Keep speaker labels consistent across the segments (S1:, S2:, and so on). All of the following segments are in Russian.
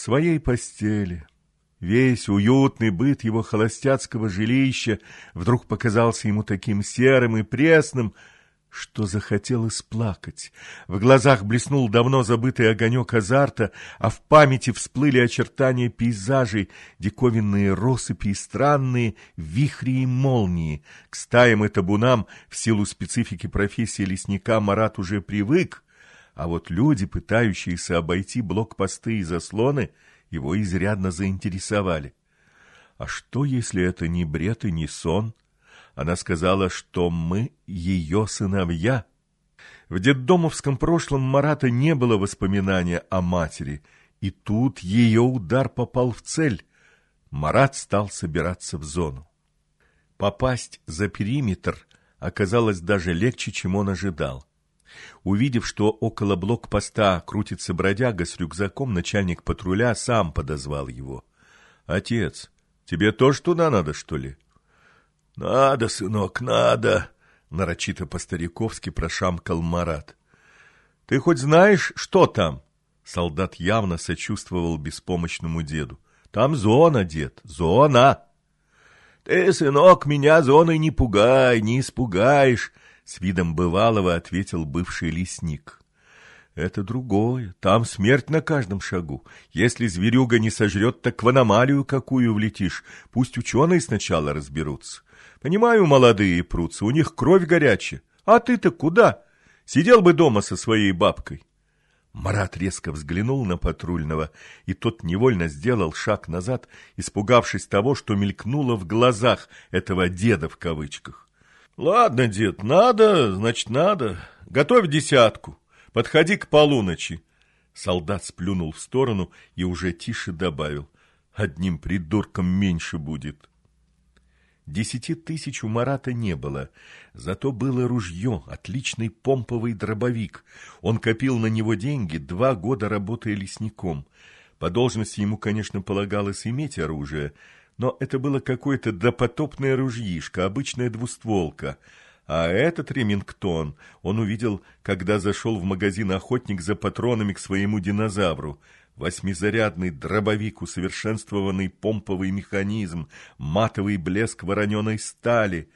S1: в своей постели. Весь уютный быт его холостяцкого жилища вдруг показался ему таким серым и пресным, что захотелось плакать. В глазах блеснул давно забытый огонек азарта, а в памяти всплыли очертания пейзажей, диковинные россыпи и странные вихри и молнии. К стаям и табунам в силу специфики профессии лесника Марат уже привык, а вот люди, пытающиеся обойти блокпосты и заслоны, его изрядно заинтересовали. А что, если это не бред и не сон? Она сказала, что мы ее сыновья. В детдомовском прошлом Марата не было воспоминания о матери, и тут ее удар попал в цель. Марат стал собираться в зону. Попасть за периметр оказалось даже легче, чем он ожидал. Увидев, что около блокпоста крутится бродяга с рюкзаком, начальник патруля сам подозвал его. — Отец, тебе тоже туда надо, что ли? — Надо, сынок, надо, — нарочито по-стариковски прошамкал Марат. — Ты хоть знаешь, что там? Солдат явно сочувствовал беспомощному деду. — Там зона, дед, зона. — Ты, сынок, меня зоной не пугай, не испугаешь, с видом бывалого ответил бывший лесник. Это другое. Там смерть на каждом шагу. Если зверюга не сожрет, так в аномалию какую влетишь. Пусть ученые сначала разберутся. Понимаю, молодые прутся, у них кровь горячая. А ты-то куда? Сидел бы дома со своей бабкой. Марат резко взглянул на патрульного, и тот невольно сделал шаг назад, испугавшись того, что мелькнуло в глазах этого «деда» в кавычках. Ладно, дед, надо, значит, надо. Готовь десятку. Подходи к полуночи. Солдат сплюнул в сторону и уже тише добавил. Одним придурком меньше будет. Десяти тысяч у Марата не было, зато было ружье, отличный помповый дробовик. Он копил на него деньги, два года работая лесником. По должности ему, конечно, полагалось иметь оружие, но это было какое-то допотопное ружьишко, обычная двустволка. А этот ремингтон он увидел, когда зашел в магазин охотник за патронами к своему динозавру. Восьмизарядный дробовик, усовершенствованный помповый механизм, матовый блеск вороненой стали.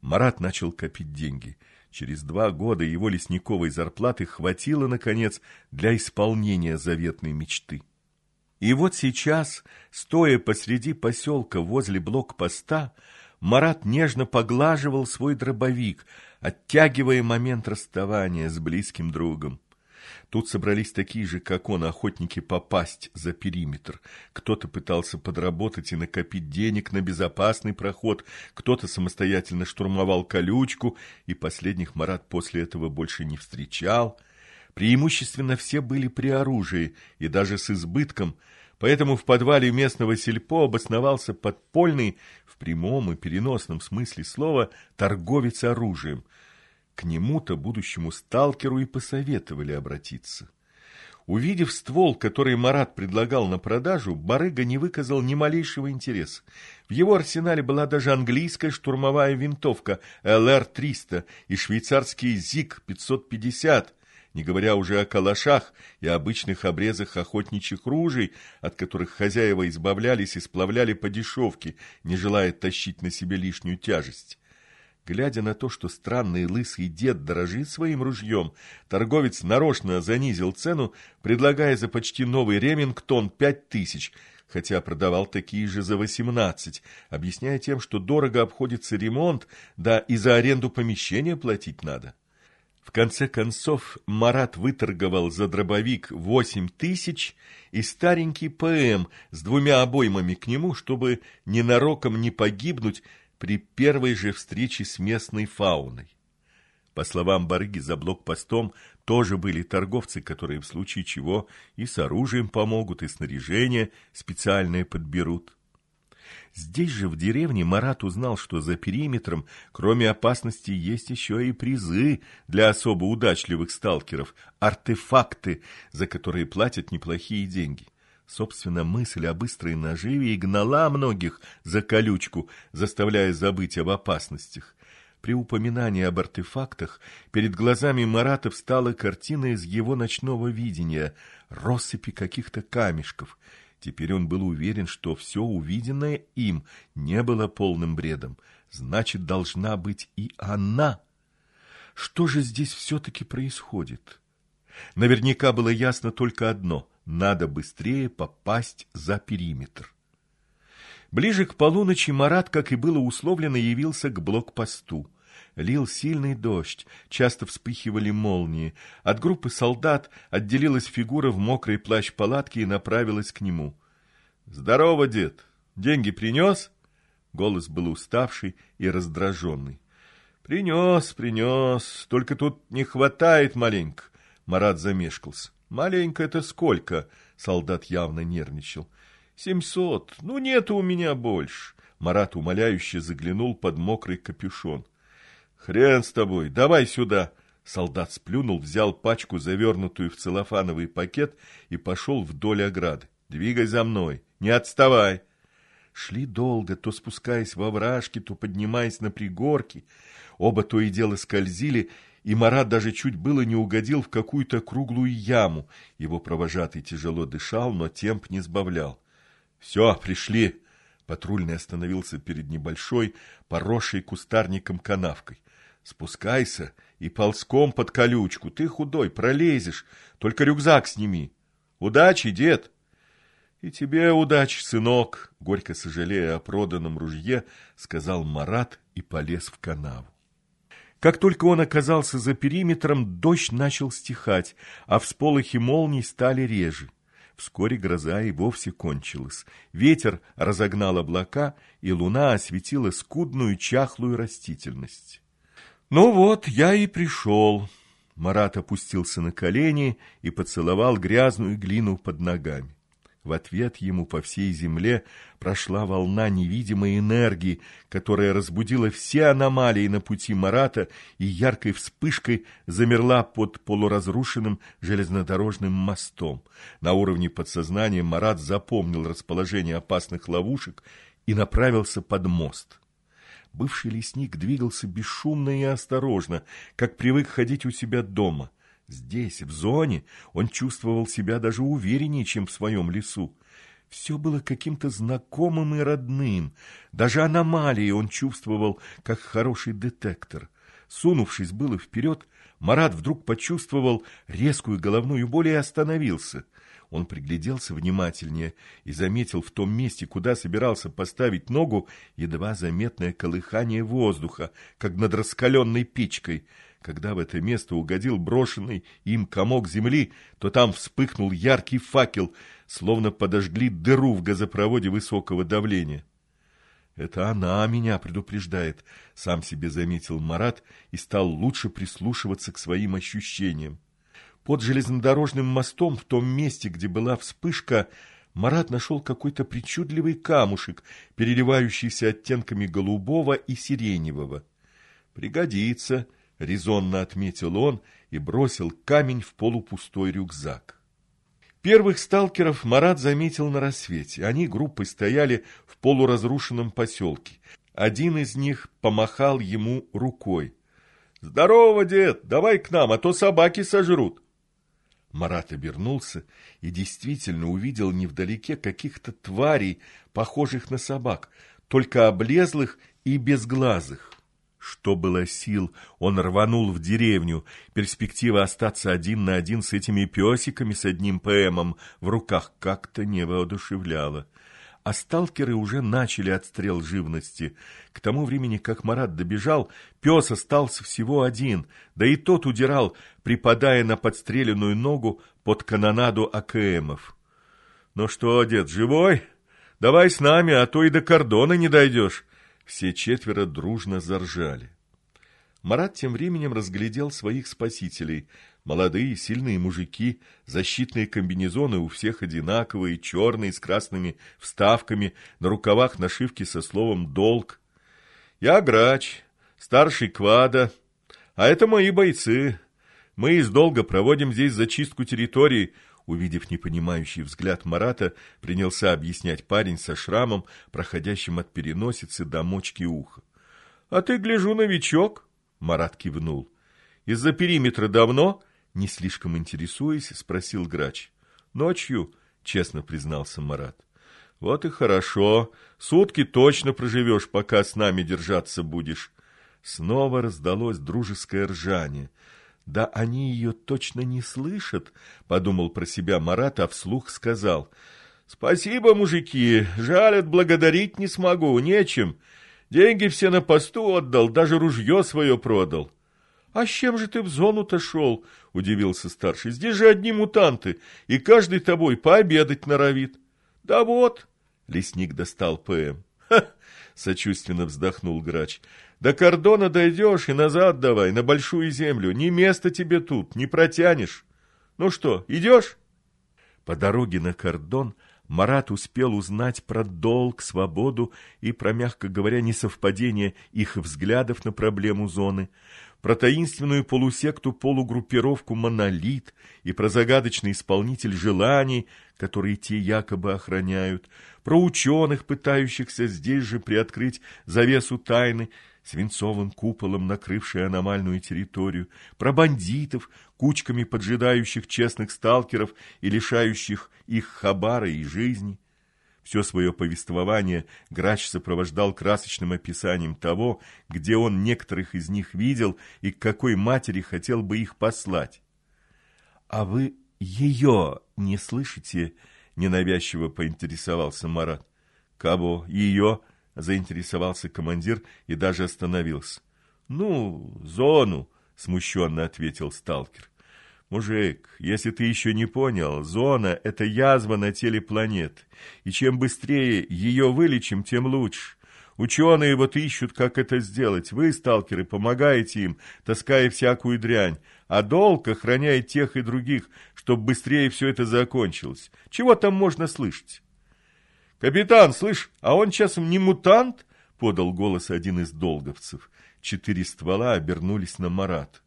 S1: Марат начал копить деньги. Через два года его лесниковой зарплаты хватило, наконец, для исполнения заветной мечты. И вот сейчас, стоя посреди поселка возле блокпоста, Марат нежно поглаживал свой дробовик, оттягивая момент расставания с близким другом. Тут собрались такие же, как он, охотники попасть за периметр. Кто-то пытался подработать и накопить денег на безопасный проход, кто-то самостоятельно штурмовал колючку, и последних Марат после этого больше не встречал – Преимущественно все были при оружии и даже с избытком, поэтому в подвале местного сельпо обосновался подпольный, в прямом и переносном смысле слова, торговец оружием. К нему-то будущему сталкеру и посоветовали обратиться. Увидев ствол, который Марат предлагал на продажу, барыга не выказал ни малейшего интереса. В его арсенале была даже английская штурмовая винтовка ЛР-300 и швейцарский ЗИГ-550, не говоря уже о калашах и обычных обрезах охотничьих ружей, от которых хозяева избавлялись и сплавляли по дешевке, не желая тащить на себе лишнюю тяжесть. Глядя на то, что странный лысый дед дорожит своим ружьем, торговец нарочно занизил цену, предлагая за почти новый ремингтон пять тысяч, хотя продавал такие же за восемнадцать, объясняя тем, что дорого обходится ремонт, да и за аренду помещения платить надо. В конце концов Марат выторговал за дробовик восемь тысяч и старенький ПМ с двумя обоймами к нему, чтобы ненароком не погибнуть при первой же встрече с местной фауной. По словам Барыги, за блокпостом тоже были торговцы, которые в случае чего и с оружием помогут, и снаряжение специальное подберут. Здесь же, в деревне, Марат узнал, что за периметром, кроме опасности, есть еще и призы для особо удачливых сталкеров, артефакты, за которые платят неплохие деньги. Собственно, мысль о быстрой наживе и гнала многих за колючку, заставляя забыть об опасностях. При упоминании об артефактах перед глазами Марата встала картина из его ночного видения, россыпи каких-то камешков. Теперь он был уверен, что все увиденное им не было полным бредом. Значит, должна быть и она. Что же здесь все-таки происходит? Наверняка было ясно только одно — надо быстрее попасть за периметр. Ближе к полуночи Марат, как и было условлено, явился к блокпосту. Лил сильный дождь, часто вспыхивали молнии. От группы солдат отделилась фигура в мокрой плащ-палатке и направилась к нему. «Здорово, дед! Деньги принес?» Голос был уставший и раздраженный. «Принес, принес, только тут не хватает маленько». Марат замешкался. «Маленько это сколько?» Солдат явно нервничал. «Семьсот. Ну, нет у меня больше». Марат умоляюще заглянул под мокрый капюшон. «Хрен с тобой, давай сюда!» Солдат сплюнул, взял пачку, завернутую в целлофановый пакет, и пошел вдоль ограды. «Двигай за мной, не отставай!» Шли долго, то спускаясь во вражки, то поднимаясь на пригорки. Оба то и дело скользили, и Марат даже чуть было не угодил в какую-то круглую яму. Его провожатый тяжело дышал, но темп не сбавлял. «Все, пришли!» Патрульный остановился перед небольшой, поросшей кустарником канавкой. «Спускайся и ползком под колючку. Ты худой, пролезешь. Только рюкзак сними. Удачи, дед!» «И тебе удачи, сынок!» Горько сожалея о проданном ружье, сказал Марат и полез в канаву. Как только он оказался за периметром, дождь начал стихать, а всполохи молний стали реже. Вскоре гроза и вовсе кончилась. Ветер разогнал облака, и луна осветила скудную чахлую растительность. «Ну вот, я и пришел». Марат опустился на колени и поцеловал грязную глину под ногами. В ответ ему по всей земле прошла волна невидимой энергии, которая разбудила все аномалии на пути Марата и яркой вспышкой замерла под полуразрушенным железнодорожным мостом. На уровне подсознания Марат запомнил расположение опасных ловушек и направился под мост. Бывший лесник двигался бесшумно и осторожно, как привык ходить у себя дома – Здесь, в зоне, он чувствовал себя даже увереннее, чем в своем лесу. Все было каким-то знакомым и родным. Даже аномалии он чувствовал, как хороший детектор. Сунувшись было вперед, Марат вдруг почувствовал резкую головную боль и остановился. Он пригляделся внимательнее и заметил в том месте, куда собирался поставить ногу, едва заметное колыхание воздуха, как над раскаленной печкой — когда в это место угодил брошенный им комок земли, то там вспыхнул яркий факел, словно подожгли дыру в газопроводе высокого давления. «Это она меня предупреждает», — сам себе заметил Марат и стал лучше прислушиваться к своим ощущениям. Под железнодорожным мостом, в том месте, где была вспышка, Марат нашел какой-то причудливый камушек, переливающийся оттенками голубого и сиреневого. «Пригодится», — резонно отметил он и бросил камень в полупустой рюкзак. Первых сталкеров Марат заметил на рассвете. Они группой стояли в полуразрушенном поселке. Один из них помахал ему рукой. «Здорово, дед! Давай к нам, а то собаки сожрут!» Марат обернулся и действительно увидел невдалеке каких-то тварей, похожих на собак, только облезлых и безглазых. Что было сил, он рванул в деревню. Перспектива остаться один на один с этими песиками с одним ПМом в руках как-то не воодушевляла. А сталкеры уже начали отстрел живности. К тому времени, как Марат добежал, пес остался всего один, да и тот удирал, припадая на подстреленную ногу под канонаду АКМов. «Ну что, дед, живой? Давай с нами, а то и до кордона не дойдешь». Все четверо дружно заржали. Марат тем временем разглядел своих спасителей. Молодые, сильные мужики, защитные комбинезоны у всех одинаковые, черные, с красными вставками, на рукавах нашивки со словом «долг». «Я грач, старший квада, а это мои бойцы. Мы из долга проводим здесь зачистку территории, Увидев непонимающий взгляд Марата, принялся объяснять парень со шрамом, проходящим от переносицы до мочки уха. А ты, гляжу, новичок, Марат кивнул. Из-за периметра давно? Не слишком интересуясь, спросил грач. Ночью, честно признался Марат. Вот и хорошо. Сутки точно проживешь, пока с нами держаться будешь. Снова раздалось дружеское ржание. Да они ее точно не слышат, подумал про себя Марат, а вслух сказал. Спасибо, мужики, жаль, отблагодарить не смогу, нечем. Деньги все на посту отдал, даже ружье свое продал. — А с чем же ты в зону-то шел? — удивился старший. — Здесь же одни мутанты, и каждый тобой пообедать норовит. — Да вот, Лесник достал ПМ. «Ха!» — сочувственно вздохнул грач. «До кордона дойдешь и назад давай, на большую землю. Ни места тебе тут, не протянешь. Ну что, идешь?» По дороге на кордон Марат успел узнать про долг, свободу и про, мягко говоря, несовпадение их взглядов на проблему зоны, про таинственную полусекту-полугруппировку «Монолит» и про загадочный исполнитель желаний, которые те якобы охраняют, про ученых, пытающихся здесь же приоткрыть завесу тайны, свинцовым куполом накрывшей аномальную территорию, про бандитов, кучками поджидающих честных сталкеров и лишающих их хабара и жизни. Все свое повествование Грач сопровождал красочным описанием того, где он некоторых из них видел и к какой матери хотел бы их послать. — А вы ее не слышите? — ненавязчиво поинтересовался Марат. — Кого? Ее? — заинтересовался командир и даже остановился. — Ну, зону, — смущенно ответил сталкер. — Мужик, если ты еще не понял, зона — это язва на теле планет, и чем быстрее ее вылечим, тем лучше. Ученые вот ищут, как это сделать. Вы, сталкеры, помогаете им, таская всякую дрянь, а долг охраняет тех и других, чтобы быстрее все это закончилось. Чего там можно слышать? «Капитан, слышь, а он часом не мутант?» — подал голос один из долговцев. Четыре ствола обернулись на Марат.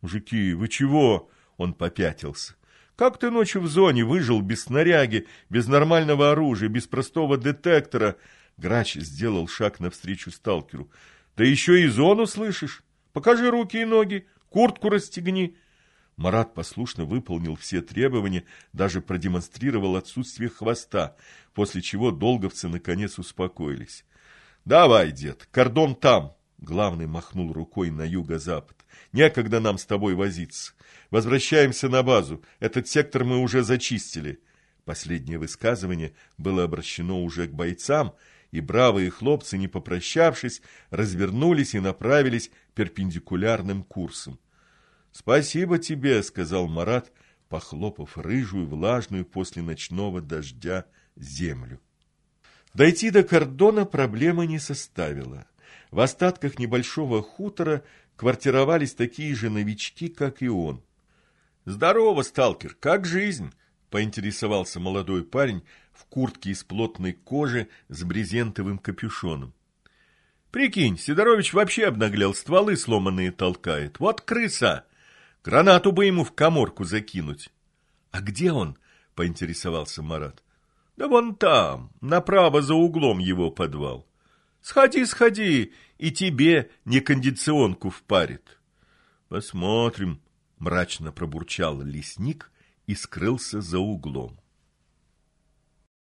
S1: «Мужики, вы чего?» — он попятился. «Как ты ночью в зоне выжил без снаряги, без нормального оружия, без простого детектора?» Грач сделал шаг навстречу сталкеру. «Да еще и зону слышишь? Покажи руки и ноги, куртку расстегни». Марат послушно выполнил все требования, даже продемонстрировал отсутствие хвоста, после чего долговцы наконец успокоились. «Давай, дед, кордон там!» Главный махнул рукой на юго-запад. «Некогда нам с тобой возиться. Возвращаемся на базу. Этот сектор мы уже зачистили». Последнее высказывание было обращено уже к бойцам, и бравые хлопцы, не попрощавшись, развернулись и направились перпендикулярным курсом. «Спасибо тебе», — сказал Марат, похлопав рыжую, влажную после ночного дождя землю. Дойти до кордона проблемы не составило. В остатках небольшого хутора квартировались такие же новички, как и он. «Здорово, сталкер, как жизнь?» — поинтересовался молодой парень в куртке из плотной кожи с брезентовым капюшоном. «Прикинь, Сидорович вообще обнаглел, стволы сломанные толкает. Вот крыса!» Гранату бы ему в коморку закинуть. — А где он? — поинтересовался Марат. — Да вон там, направо за углом его подвал. Сходи, сходи, и тебе не кондиционку впарит. — Посмотрим, — мрачно пробурчал лесник и скрылся за углом.